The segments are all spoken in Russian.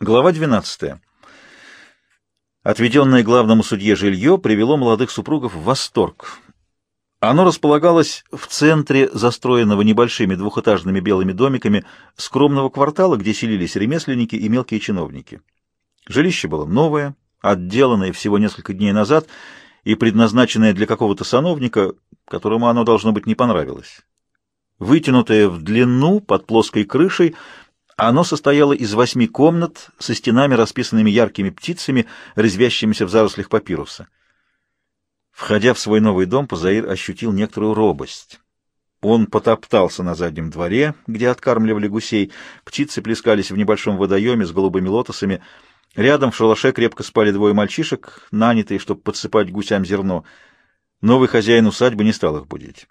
Глава 12. Отведенное главному судье жилье привело молодых супругов в восторг. Оно располагалось в центре застроенного небольшими двухэтажными белыми домиками скромного квартала, где селились ремесленники и мелкие чиновники. Жилище было новое, отделанное всего несколько дней назад и предназначенное для какого-то сановника, которому оно, должно быть, не понравилось. Вытянутое в длину под плоской крышей — оно состояло из восьми комнат со стенами, расписанными яркими птицами, резвящимися в зарослях папируса. Входя в свой новый дом, Пазаир ощутил некоторую робость. Он потоптался на заднем дворе, где откармливали гусей, птицы плескались в небольшом водоеме с голубыми лотосами. Рядом в шалаше крепко спали двое мальчишек, нанятые, чтобы подсыпать гусям зерно. Новый хозяин усадьбы не стал их будить.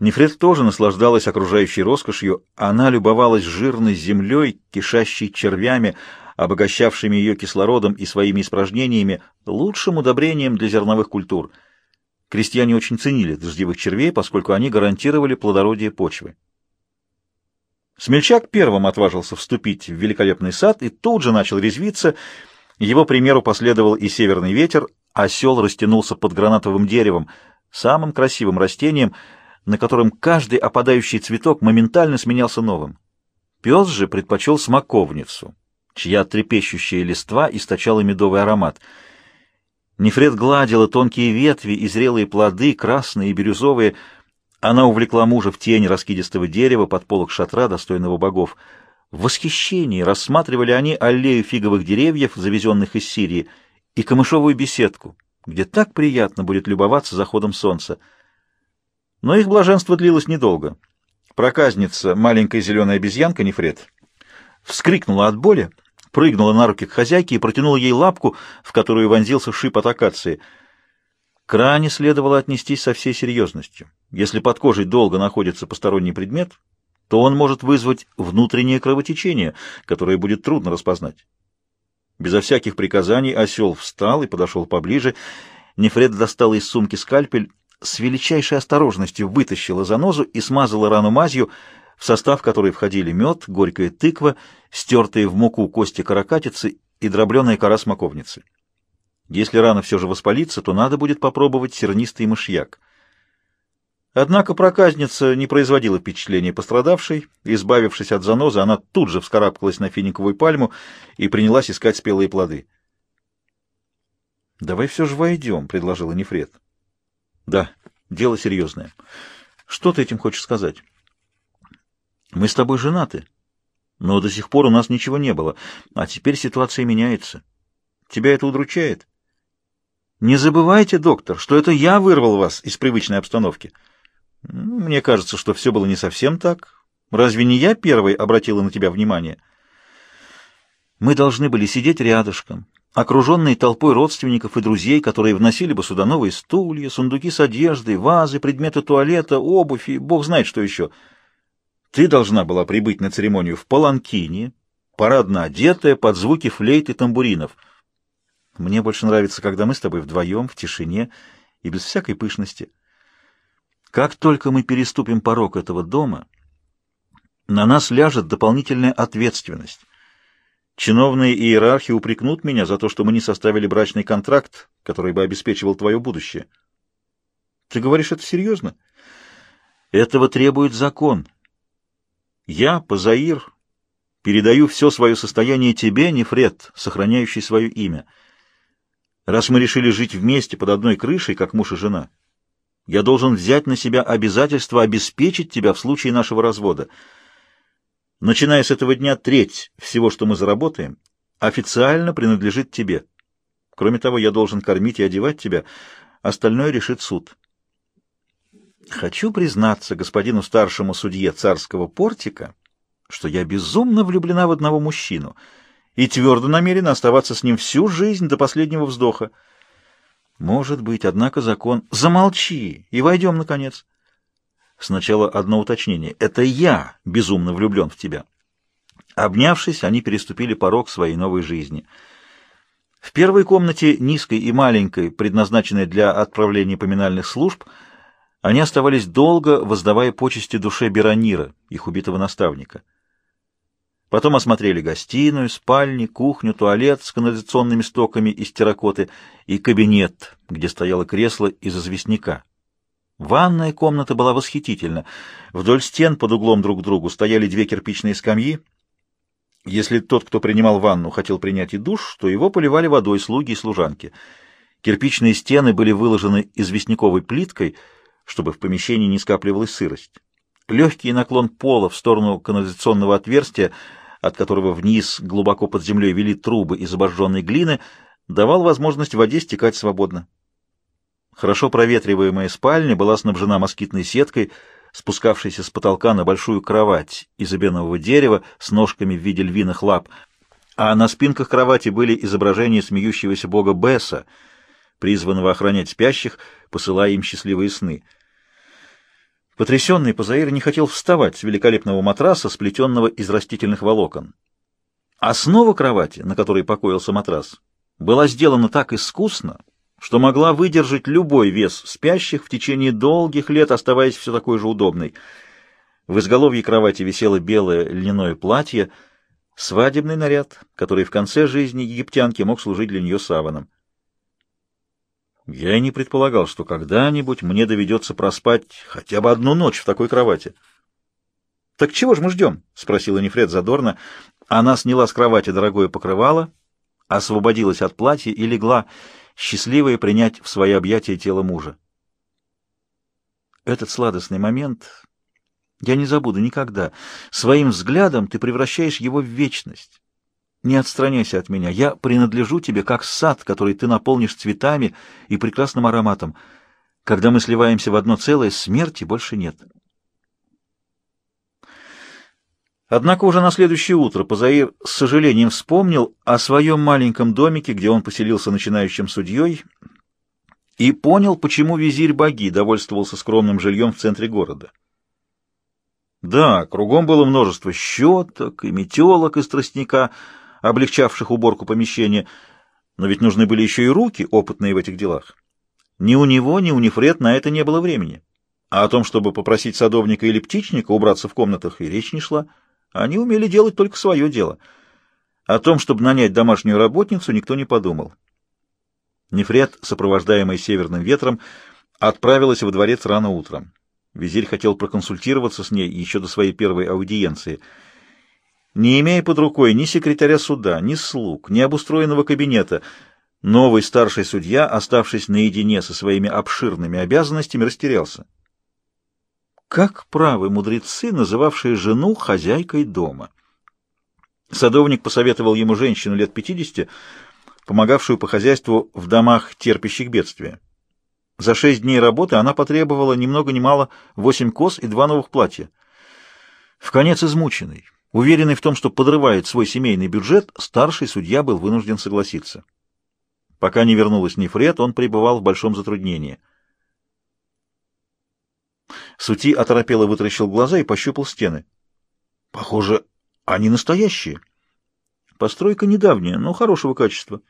Нефред тоже наслаждалась окружающей роскошью, она любовалась жирной землей, кишащей червями, обогащавшими ее кислородом и своими испражнениями, лучшим удобрением для зерновых культур. Крестьяне очень ценили дождевых червей, поскольку они гарантировали плодородие почвы. Смельчак первым отважился вступить в великолепный сад и тут же начал резвиться. Его примеру последовал и северный ветер, осел растянулся под гранатовым деревом, самым красивым растением — на котором каждый опадающий цветок моментально сменялся новым. Пес же предпочел смоковницу, чья трепещущая листва источала медовый аромат. Нефред гладила тонкие ветви и зрелые плоды, красные и бирюзовые. Она увлекла мужа в тень раскидистого дерева под полок шатра, достойного богов. В восхищении рассматривали они аллею фиговых деревьев, завезенных из Сирии, и камышовую беседку, где так приятно будет любоваться заходом солнца. Но их блаженство длилось недолго. Проказница, маленькая зеленая обезьянка Нефред, вскрикнула от боли, прыгнула на руки к хозяйке и протянула ей лапку, в которую вонзился шип от акации. К ране следовало отнестись со всей серьезностью. Если под кожей долго находится посторонний предмет, то он может вызвать внутреннее кровотечение, которое будет трудно распознать. Безо всяких приказаний осел встал и подошел поближе. Нефред достал из сумки скальпель с величайшей осторожностью вытащила занозу и смазала рану мазью, в состав которой входили мед, горькая тыква, стертые в муку кости каракатицы и дробленая кора смоковницы. Если рана все же воспалится, то надо будет попробовать сернистый мышьяк. Однако проказница не производила впечатления пострадавшей. Избавившись от занозы, она тут же вскарабкалась на финиковую пальму и принялась искать спелые плоды. «Давай все же войдем», — предложила Нефред. Да, дело серьезное. Что ты этим хочешь сказать? Мы с тобой женаты, но до сих пор у нас ничего не было, а теперь ситуация меняется. Тебя это удручает? Не забывайте, доктор, что это я вырвал вас из привычной обстановки. Мне кажется, что все было не совсем так. Разве не я первый обратила на тебя внимание? Мы должны были сидеть рядышком, окруженный толпой родственников и друзей, которые вносили бы сюда новые стулья, сундуки с одеждой, вазы, предметы туалета, обувь и бог знает что еще. Ты должна была прибыть на церемонию в Паланкине, парадно одетая, под звуки флейт и тамбуринов. Мне больше нравится, когда мы с тобой вдвоем, в тишине и без всякой пышности. Как только мы переступим порог этого дома, на нас ляжет дополнительная ответственность. Чиновные иерархи упрекнут меня за то, что мы не составили брачный контракт, который бы обеспечивал твое будущее. Ты говоришь это серьезно? Этого требует закон. Я, Пазаир, передаю все свое состояние тебе, Нефред, сохраняющий свое имя. Раз мы решили жить вместе под одной крышей, как муж и жена, я должен взять на себя обязательство обеспечить тебя в случае нашего развода — Начиная с этого дня, треть всего, что мы заработаем, официально принадлежит тебе. Кроме того, я должен кормить и одевать тебя, остальное решит суд. Хочу признаться господину старшему судье царского портика, что я безумно влюблена в одного мужчину и твердо намерена оставаться с ним всю жизнь до последнего вздоха. Может быть, однако закон... Замолчи и войдем, наконец. Сначала одно уточнение. Это я безумно влюблен в тебя. Обнявшись, они переступили порог своей новой жизни. В первой комнате, низкой и маленькой, предназначенной для отправления поминальных служб, они оставались долго, воздавая почести душе Беронира, их убитого наставника. Потом осмотрели гостиную, спальни, кухню, туалет с канализационными стоками из терракоты и кабинет, где стояло кресло из известняка. Ванная комната была восхитительна. Вдоль стен под углом друг к другу стояли две кирпичные скамьи. Если тот, кто принимал ванну, хотел принять и душ, то его поливали водой слуги и служанки. Кирпичные стены были выложены известняковой плиткой, чтобы в помещении не скапливалась сырость. Легкий наклон пола в сторону канализационного отверстия — от которого вниз глубоко под землей вели трубы из обожженной глины, давал возможность воде стекать свободно. Хорошо проветриваемая спальня была снабжена москитной сеткой, спускавшейся с потолка на большую кровать из обенового дерева с ножками в виде львиных лап, а на спинках кровати были изображения смеющегося бога Бесса, призванного охранять спящих, посылая им счастливые сны — Потрясенный Пазаир не хотел вставать с великолепного матраса, сплетенного из растительных волокон. Основа кровати, на которой покоился матрас, была сделана так искусно, что могла выдержать любой вес спящих в течение долгих лет, оставаясь все такой же удобной. В изголовье кровати висело белое льняное платье, свадебный наряд, который в конце жизни египтянки мог служить для нее саваном. Я и не предполагал, что когда-нибудь мне доведется проспать хотя бы одну ночь в такой кровати. — Так чего же мы ждем? — спросила Нефред задорно. Она сняла с кровати дорогое покрывало, освободилась от платья и легла, счастливая принять в свои объятия тело мужа. Этот сладостный момент я не забуду никогда. Своим взглядом ты превращаешь его в вечность. Не отстраняйся от меня. Я принадлежу тебе, как сад, который ты наполнишь цветами и прекрасным ароматом. Когда мы сливаемся в одно целое, смерти больше нет. Однако уже на следующее утро Позаир с сожалением вспомнил о своем маленьком домике, где он поселился начинающим судьей, и понял, почему визирь Баги довольствовался скромным жильем в центре города. Да, кругом было множество щеток и метелок из тростника — облегчавших уборку помещения, но ведь нужны были еще и руки, опытные в этих делах. Ни у него, ни у Нефред на это не было времени. А о том, чтобы попросить садовника или птичника убраться в комнатах, и речь не шла. Они умели делать только свое дело. О том, чтобы нанять домашнюю работницу, никто не подумал. Нефред, сопровождаемый северным ветром, отправилась во дворец рано утром. Визирь хотел проконсультироваться с ней еще до своей первой аудиенции — не имея под рукой ни секретаря суда, ни слуг, ни обустроенного кабинета, новый старший судья, оставшись наедине со своими обширными обязанностями, растерялся. Как правы мудрецы, называвшие жену хозяйкой дома? Садовник посоветовал ему женщину лет пятидесяти, помогавшую по хозяйству в домах, терпящих бедствия. За шесть дней работы она потребовала ни много ни мало восемь коз и два новых платья. В конец измученный, Уверенный в том, что подрывает свой семейный бюджет, старший судья был вынужден согласиться. Пока не вернулась Нефред, он пребывал в большом затруднении. Сути оторопело вытаращил глаза и пощупал стены. Похоже, они настоящие. Постройка недавняя, но хорошего качества.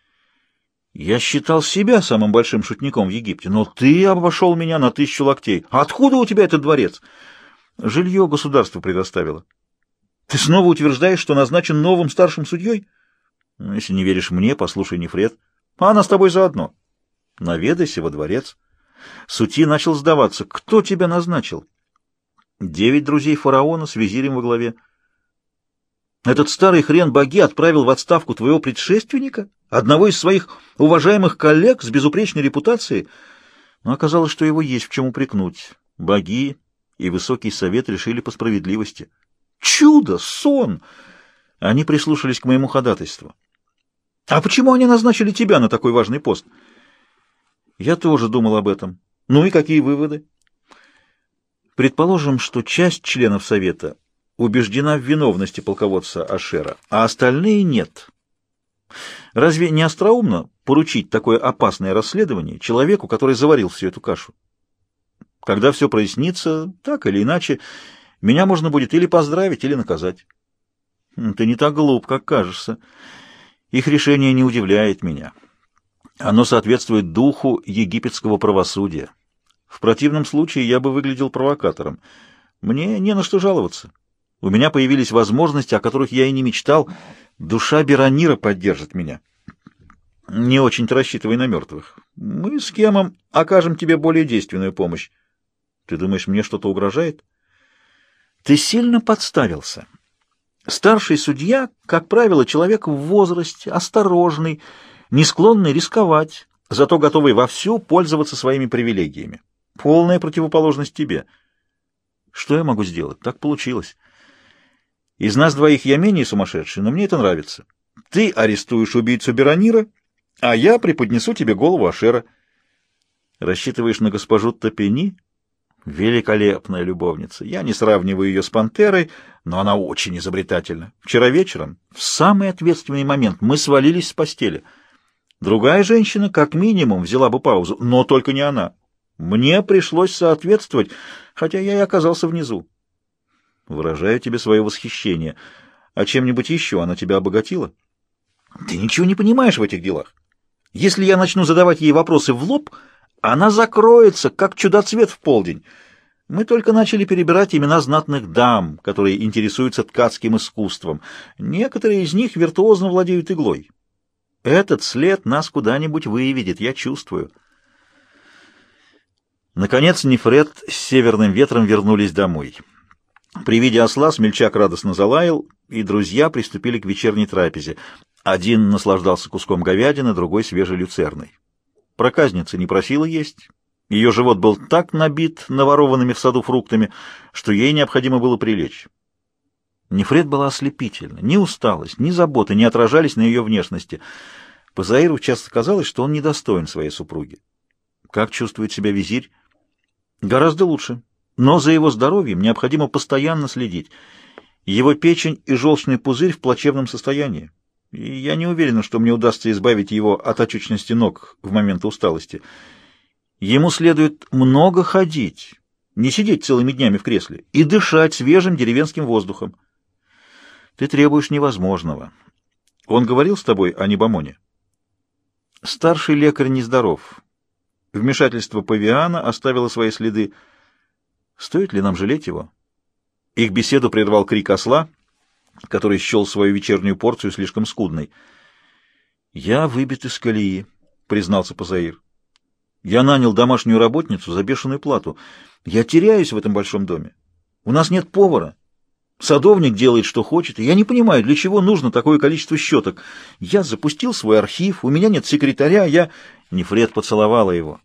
Я считал себя самым большим шутником в Египте, но ты обошел меня на тысячу локтей. Откуда у тебя этот дворец? Жилье государство предоставило. Ты снова утверждаешь, что назначен новым старшим судьей? Ну, если не веришь мне, послушай Нефред. Она с тобой заодно. Наведайся во дворец. Сути начал сдаваться. Кто тебя назначил? Девять друзей фараона с визирем во главе. Этот старый хрен боги отправил в отставку твоего предшественника, одного из своих уважаемых коллег с безупречной репутацией. Но оказалось, что его есть в чем упрекнуть. Боги и высокий совет решили по справедливости. Чудо! Сон! Они прислушались к моему ходатайству. А почему они назначили тебя на такой важный пост? Я тоже думал об этом. Ну и какие выводы? Предположим, что часть членов Совета убеждена в виновности полководца Ашера, а остальные нет. Разве не остроумно поручить такое опасное расследование человеку, который заварил всю эту кашу? Когда все прояснится, так или иначе, меня можно будет или поздравить, или наказать. Ты не так глуп, как кажешься. Их решение не удивляет меня. Оно соответствует духу египетского правосудия. В противном случае я бы выглядел провокатором. Мне не на что жаловаться. У меня появились возможности, о которых я и не мечтал. Душа Беронира поддержит меня. Не очень-то рассчитывай на мертвых. Мы с Кемом окажем тебе более действенную помощь. Ты думаешь, мне что-то угрожает? Ты сильно подставился. Старший судья, как правило, человек в возрасте, осторожный, не склонный рисковать, зато готовый вовсю пользоваться своими привилегиями. Полная противоположность тебе. Что я могу сделать? Так получилось. Из нас двоих я менее сумасшедший, но мне это нравится. Ты арестуешь убийцу Беронира, а я преподнесу тебе голову Ашера. Рассчитываешь на госпожу Топени? Великолепная любовница. Я не сравниваю ее с пантерой, но она очень изобретательна. Вчера вечером, в самый ответственный момент, мы свалились с постели. Другая женщина, как минимум, взяла бы паузу, но только не она. Мне пришлось соответствовать, хотя я и оказался внизу. Выражаю тебе свое восхищение. А чем-нибудь еще она тебя обогатила? Ты ничего не понимаешь в этих делах. Если я начну задавать ей вопросы в лоб, она закроется, как чудоцвет в полдень. Мы только начали перебирать имена знатных дам, которые интересуются ткацким искусством. Некоторые из них виртуозно владеют иглой. Этот след нас куда-нибудь выведет, я чувствую. Наконец Нефред с северным ветром вернулись домой. При виде осла смельчак радостно залаял, и друзья приступили к вечерней трапезе. Один наслаждался куском говядины, другой — свежей люцерной. Проказница не просила есть. Ее живот был так набит наворованными в саду фруктами, что ей необходимо было прилечь. Нефред была ослепительна. Ни усталость, ни заботы не отражались на ее внешности. Пазаиру часто казалось, что он недостоин своей супруги. Как чувствует себя визирь? Гораздо лучше. Но за его здоровьем необходимо постоянно следить. Его печень и желчный пузырь в плачевном состоянии и я не уверен, что мне удастся избавить его от очучности ног в момент усталости. Ему следует много ходить, не сидеть целыми днями в кресле и дышать свежим деревенским воздухом. Ты требуешь невозможного. Он говорил с тобой о Небомоне? Старший лекарь нездоров. Вмешательство Павиана оставило свои следы. Стоит ли нам жалеть его? Их беседу прервал крик осла — который счел свою вечернюю порцию слишком скудной. «Я выбит из колеи», — признался Пазаир. «Я нанял домашнюю работницу за бешеную плату. Я теряюсь в этом большом доме. У нас нет повара. Садовник делает, что хочет, я не понимаю, для чего нужно такое количество щеток. Я запустил свой архив, у меня нет секретаря, я...» Нефред поцеловала его.